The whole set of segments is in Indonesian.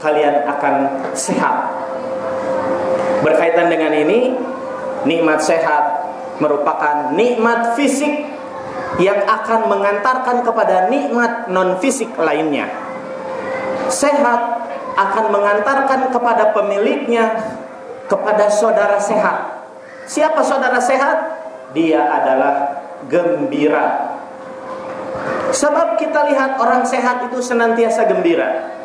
kalian akan sehat. Berkaitan dengan ini, nikmat sehat merupakan nikmat fisik yang akan mengantarkan kepada nikmat non fisik lainnya. Sehat akan mengantarkan kepada pemiliknya kepada saudara sehat. Siapa saudara sehat? Dia adalah gembira. Sebab kita lihat orang sehat itu senantiasa gembira.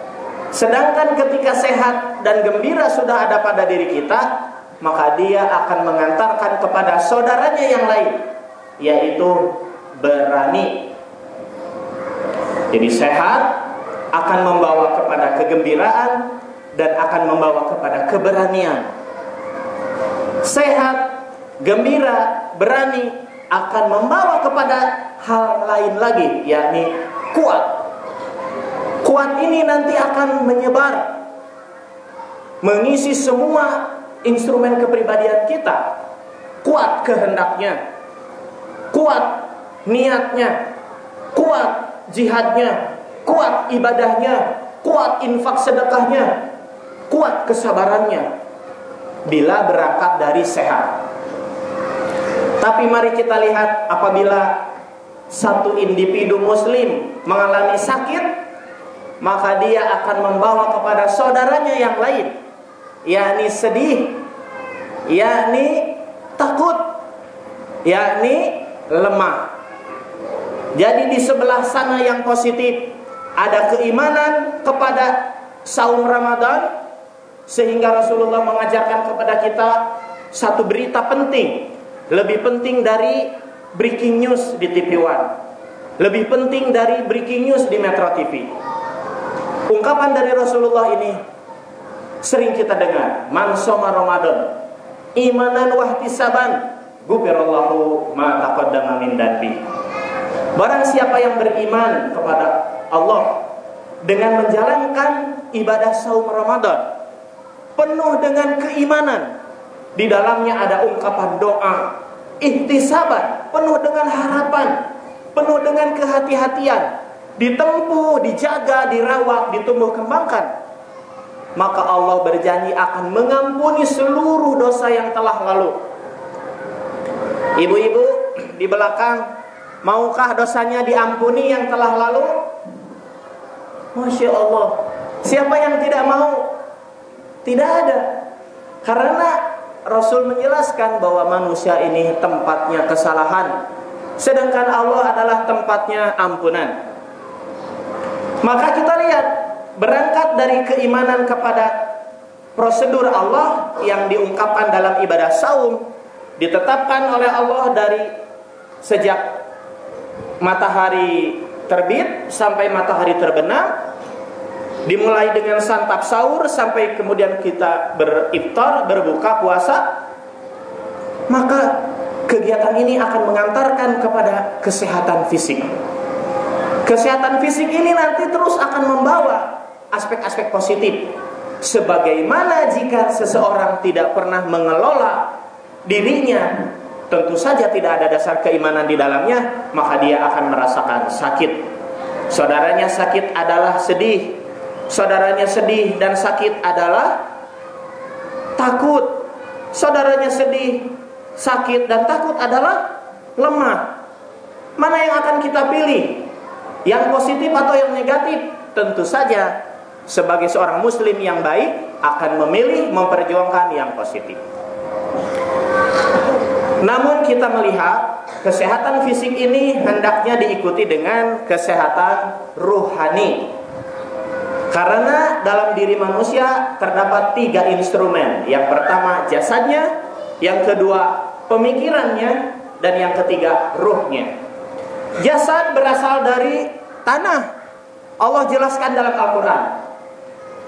Sedangkan ketika sehat dan gembira sudah ada pada diri kita, maka dia akan mengantarkan kepada saudaranya yang lain, yaitu berani. Jadi sehat akan membawa kepada kegembiraan dan akan membawa kepada keberanian. Sehat, gembira, berani akan membawa kepada hal lain lagi, yakni kuat Kuat ini nanti akan menyebar mengisi semua instrumen kepribadian kita. Kuat kehendaknya, kuat niatnya, kuat jihadnya, kuat ibadahnya, kuat infak sedekahnya, kuat kesabarannya. Bila berangkat dari sehat. Tapi mari kita lihat apabila satu individu muslim mengalami sakit maka dia akan membawa kepada saudaranya yang lain. Yakni sedih yakni takut yakni lemah. Jadi di sebelah sana yang positif ada keimanan kepada saum Ramadan sehingga Rasulullah mengajarkan kepada kita satu berita penting. Lebih penting dari breaking news di TV One. Lebih penting dari breaking news di Metro TV Ungkapan dari Rasulullah ini sering kita dengar. Man soma Ramadan imanan wahtisaban gufirallahu ma taqaddama min dambi. Barang siapa yang beriman kepada Allah dengan menjalankan ibadah saum Ramadan penuh dengan keimanan di dalamnya ada ungkapan doa ihtisaban penuh dengan harapan penuh dengan kehati-hatian ditempuh, dijaga, dirawat, ditumbuh kembangkan, maka Allah berjanji akan mengampuni seluruh dosa yang telah lalu. Ibu-ibu di belakang, maukah dosanya diampuni yang telah lalu? Masya Allah. Siapa yang tidak mau? Tidak ada. Karena Rasul menjelaskan bahwa manusia ini tempatnya kesalahan. Sedangkan Allah adalah tempatnya ampunan. Maka kita lihat berangkat dari keimanan kepada prosedur Allah yang diungkapkan dalam ibadah saum ditetapkan oleh Allah dari sejak matahari terbit sampai matahari terbenam dimulai dengan santap sahur sampai kemudian kita beriftar berbuka puasa maka kegiatan ini akan mengantarkan kepada kesehatan fisik Kesehatan fisik ini nanti terus akan membawa aspek-aspek positif. Sebagaimana jika seseorang tidak pernah mengelola dirinya, tentu saja tidak ada dasar keimanan di dalamnya, maka dia akan merasakan sakit. Saudaranya sakit adalah sedih. Saudaranya sedih dan sakit adalah takut. Saudaranya sedih, sakit dan takut adalah lemah. Mana yang akan kita pilih? Yang positif atau yang negatif? Tentu saja sebagai seorang muslim yang baik akan memilih memperjuangkan yang positif. Namun kita melihat kesehatan fisik ini hendaknya diikuti dengan kesehatan ruhani. Karena dalam diri manusia terdapat tiga instrumen. Yang pertama jasadnya, yang kedua pemikirannya, dan yang ketiga ruhnya. Jasad berasal dari tanah. Allah jelaskan dalam Al-Quran.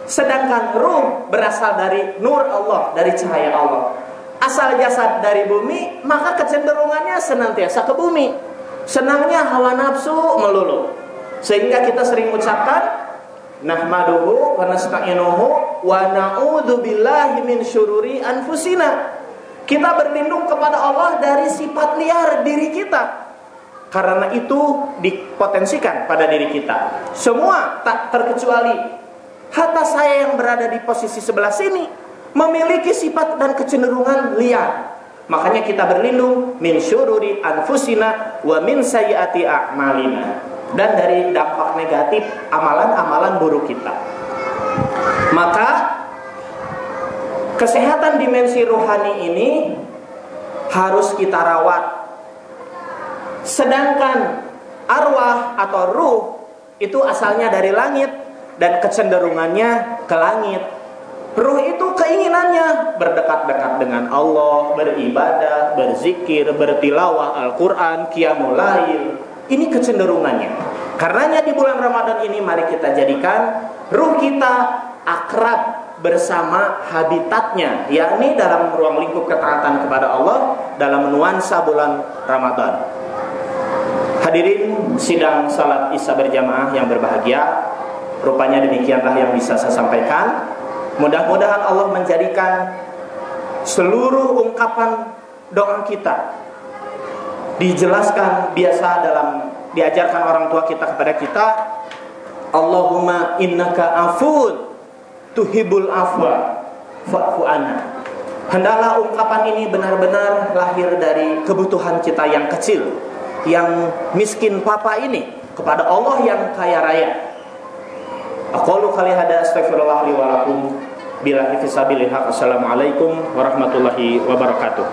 Sedangkan ruh berasal dari nur Allah, dari cahaya Allah. Asal jasad dari bumi, maka kecenderungannya senantiasa ke bumi. Senangnya hawa nafsu melulu. Sehingga kita sering ucapkan nahmaduhu wa nasta'inuhu wa na'udzu billahi min syururi anfusina. Kita berlindung kepada Allah dari sifat liar diri kita. Karena itu dipotensikan pada diri kita. Semua tak terkecuali hatta saya yang berada di posisi sebelah sini memiliki sifat dan kecenderungan liar. Makanya kita berlindung min syururi anfusina wa min sayyiati a'malina dan dari dampak negatif amalan-amalan buruk kita. Maka kesehatan dimensi rohani ini harus kita rawat. Sedangkan arwah atau ruh itu asalnya dari langit dan kecenderungannya ke langit. Ruh itu keinginannya berdekat-dekat dengan Allah, beribadah, berzikir, bertilawah Al-Quran, qiyamul. Ini kecenderungannya. Karenanya di bulan Ramadan ini mari kita jadikan ruh kita akrab bersama habitatnya, yakni dalam ruang lingkup ketaatan kepada Allah dalam nuansa bulan Ramadan. Hadirin sidang salat Isya berjamaah yang berbahagia, rupanya demikianlah yang bisa saya sampaikan. Mudah-mudahan Allah menjadikan seluruh ungkapan doa kita dijelaskan biasa dalam diajarkan orang tua kita kepada kita. Allahumma innaka afun tuhibul afwa fa'fu anna. Hendaklah ungkapan ini benar-benar lahir dari kebutuhan kita yang kecil yang miskin papa ini kepada Allah yang kaya raya. Aku kali hada astagfirullah li wa lakum. Bila Assalamualaikum warahmatullahi wabarakatuh